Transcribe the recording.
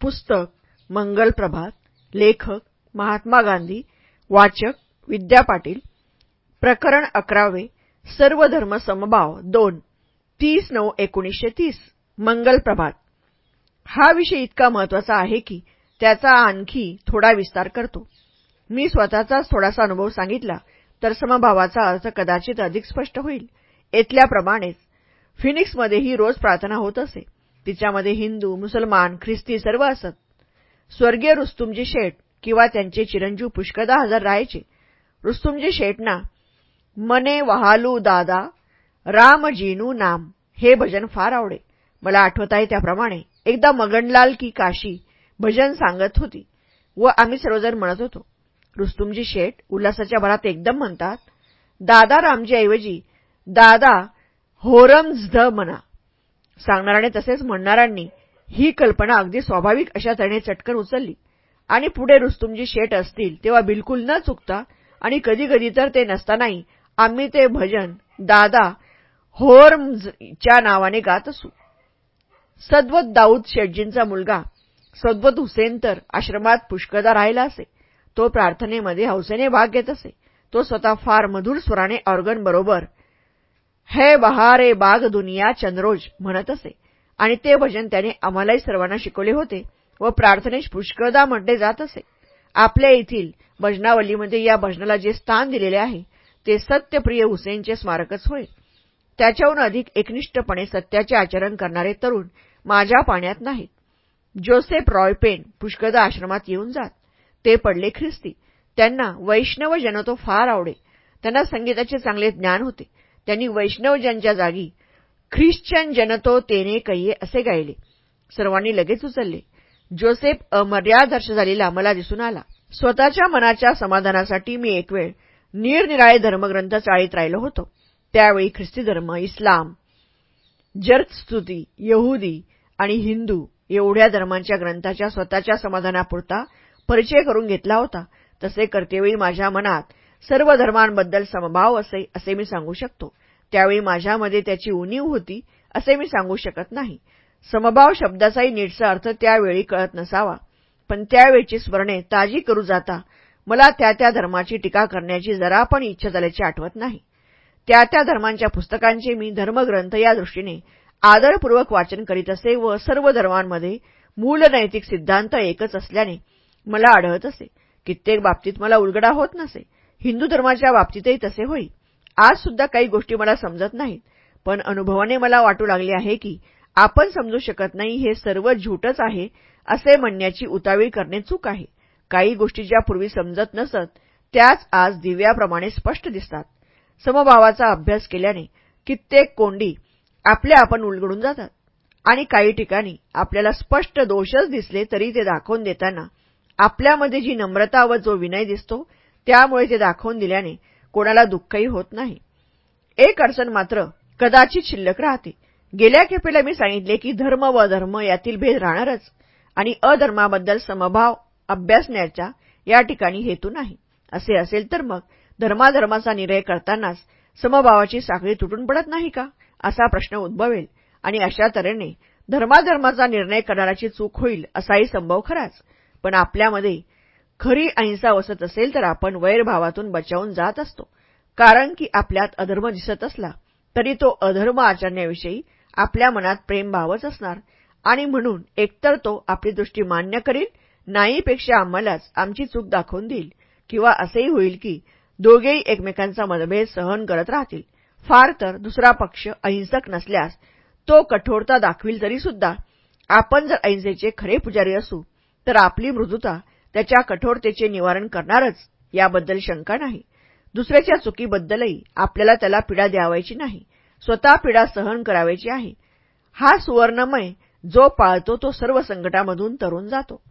पुस्तक मंगल प्रभात लेखक महात्मा गांधी वाचक विद्या पाटील प्रकरण अकरावे सर्व धर्म समभाव दोन तीस नऊ एकोणीसशे तीस मंगल प्रभात हा विषय इतका महत्त्वाचा आहे की त्याचा आणखी थोडा विस्तार करतो. मी स्वतःचाच थोडासा अनुभव सांगितला तर समभावाचा अर्थ कदाचित अधिक स्पष्ट होईल. येथल्याप्रमाणेच फिनिक्समध्येही रोज प्रार्थना होत असे. तिच्यामध्ये हिंदू मुसलमान ख्रिस्ती सर्व असत. स्वर्गीय रुस्तुमजी शेठ किंवा त्यांचे चिरंजीव पुष्कदा हजर राहायचे. रुस्तुमजी शेठना मने वहालू दादा रामजीनू नाम हे भजन फार आवडे. मला आठवत आहे त्याप्रमाणे एकदा मगनलाल की काशी भजन सांगत होती व आम्ही सर्वजण म्हणत होतो. रुस्तुमजी शेठ उल्हासाच्या भरात एकदम म्हणतात दादा रामजी ऐवजी दादा होरमझ म्हणा सांगणाऱ्याने तसेच म्हणणाऱ्यांनी ही कल्पना अगदी स्वाभाविक अशा तऱ्हेने चटकन उचलली. आणि पुढे रुस्तुमजी शेट असतील तेव्हा बिलकुल न चुकता आणि कधीकधी तर ते नसतानाही आम्ही ते भजन दादा होर्मझच्या नावाने गात असू. सद्वत दाऊद शेटजींचा मुलगा सद्वत हुसेन तर आश्रमात पुष्कदा राहिला असे. तो प्रार्थनेमध्ये हौसेने भाग घेत असे. तो स्वतः फार मधुर स्वराने ऑर्गन बरोबर हे बहारे बाग दुनिया चंद्रोज म्हणत असे. आणि ते भजन त्याने आम्हालाही सर्वांना शिकवले होते व प्रार्थनेश पुष्कळदा म्हटले जात असे. आपल्या येथील भजनावलीमध्ये या भजनाला जे स्थान दिलेले आहे ते सत्यप्रिय हुसेनचे स्मारकच होय. त्याच्याहून अधिक एकनिष्ठपणे सत्याचे आचरण करणारे तरुण माझ्या पाण्यात नाहीत. जोसेफ रॉयपेन पुष्कदा आश्रमात येऊन जात. ते पडले ख्रिस्ती. त्यांना वैष्णव जनतो फार आवडे. त्यांना संगीताचे चांगले ज्ञान होते. त्यांनी वैष्णवजनच्या जागी ख्रिश्चन जनतो तेने कैये असे गायले. सर्वांनी लगेच उचलले. जोसेफ अमर्यादर्श झालेला मला दिसून आला. स्वतःच्या मनाच्या समाधानासाठी मी एक वेळ निरनिराळे धर्मग्रंथ चाळीत राहिलो होतो. त्यावेळी ख्रिस्ती धर्म इस्लाम जर्कस्तुती यहुदी आणि हिंदू एवढ्या धर्मांच्या ग्रंथाच्या स्वतःच्या समाधानापुरता परिचय करून घेतला होता. तसे करतेवेळी माझ्या मनात सर्व धर्मांबद्दल समभाव असे असे मी सांगू शकतो. त्यावेळी माझ्यामध्ये त्याची उणीव होती असे मी सांगू शकत नाही. समभाव शब्दाचाही नीटचा अर्थ त्यावेळी कळत नसावा. पण त्यावेळची स्मरणे ताजी करू जाता मला त्या त्या धर्माची टीका करण्याची जरा पण इच्छा झाल्याची आठवत नाही. त्या त्या धर्मांच्या पुस्तकांचे मी धर्मग्रंथ या दृष्टीने आदरपूर्वक वाचन करीत असे व सर्व धर्मांमध्ये मूल नैतिक सिद्धांत एकच असल्याने मला आढळत असे. कित्येक बाबतीत मला उलगडा होत नसे. हिंदू धर्माच्या बाबतीतही तसे होई. आज सुद्धा काही गोष्टी मला समजत नाहीत पण अनुभवाने मला वाटू लागले आहे की आपण समजू शकत नाही हे सर्व झूटच आहे असे म्हणण्याची उतावीळ करणे चूक आहे. काही गोष्टी ज्या पूर्वी समजत नसत त्याच आज दिव्याप्रमाणे स्पष्ट दिसतात. समभावाचा अभ्यास केल्याने कित्येक कोंडी आपल्या आपण उलगडून जातात आणि काही ठिकाणी आपल्याला स्पष्ट दोषच दिसले तरी ते दाखवून देताना आपल्यामध्ये जी नम्रता व जो विनय दिसतो त्यामुळे ते दाखवून दिल्याने कोणाला दुःखही होत नाही. एक अडचण मात्र कदाचित शिल्लक राहते. गेल्या खेपेला मी सांगितले की धर्म व धर्म यातील भेद राहणारच आणि अधर्माबद्दल समभाव अभ्यासण्याचा या ठिकाणी हेतू नाही. असे असेल तर मग धर्माधर्माचा निर्णय करतानाच समभावाची साखळी तुटून पडत नाही का? असा प्रश्न उद्भवेल आणि अशा तऱ्हेने धर्माधर्माचा निर्णय करणाराची चूक होईल असाही संभव खराच. पण आपल्यामध्ये खरी अहिंसा वसत असेल तर आपण वैरभावातून बचावून जात असतो. कारण की आपल्यात अधर्म दिसत असला तरी तो अधर्म आचरण्याविषयी आपल्या मनात प्रेमभावच असणार. आणि म्हणून एकतर तो आपली दृष्टी मान्य करील नाहीपेक्षा आम्हालाच आमची चूक दाखवून देईल किंवा असेही होईल की दोघेही एकमेकांचा मतभेद सहन करत राहतील. फार तर दुसरा पक्ष अहिंसक नसल्यास तो कठोरता दाखविल तरीसुद्धा. आपण जर अहिंसेचे खरे पुजारी असू तर आपली मृदुता त्याच्या कठोरतेचे निवारण करणारच याबद्दल शंका नाही. दुसऱ्याच्या चुकीबद्दलही आपल्याला त्याला पीडा द्यावायची नाही. स्वतः पीडा सहन करावायची आहे. हा सुवर्णमय जो पाळतो तो सर्व संकटामधून तरून जातो.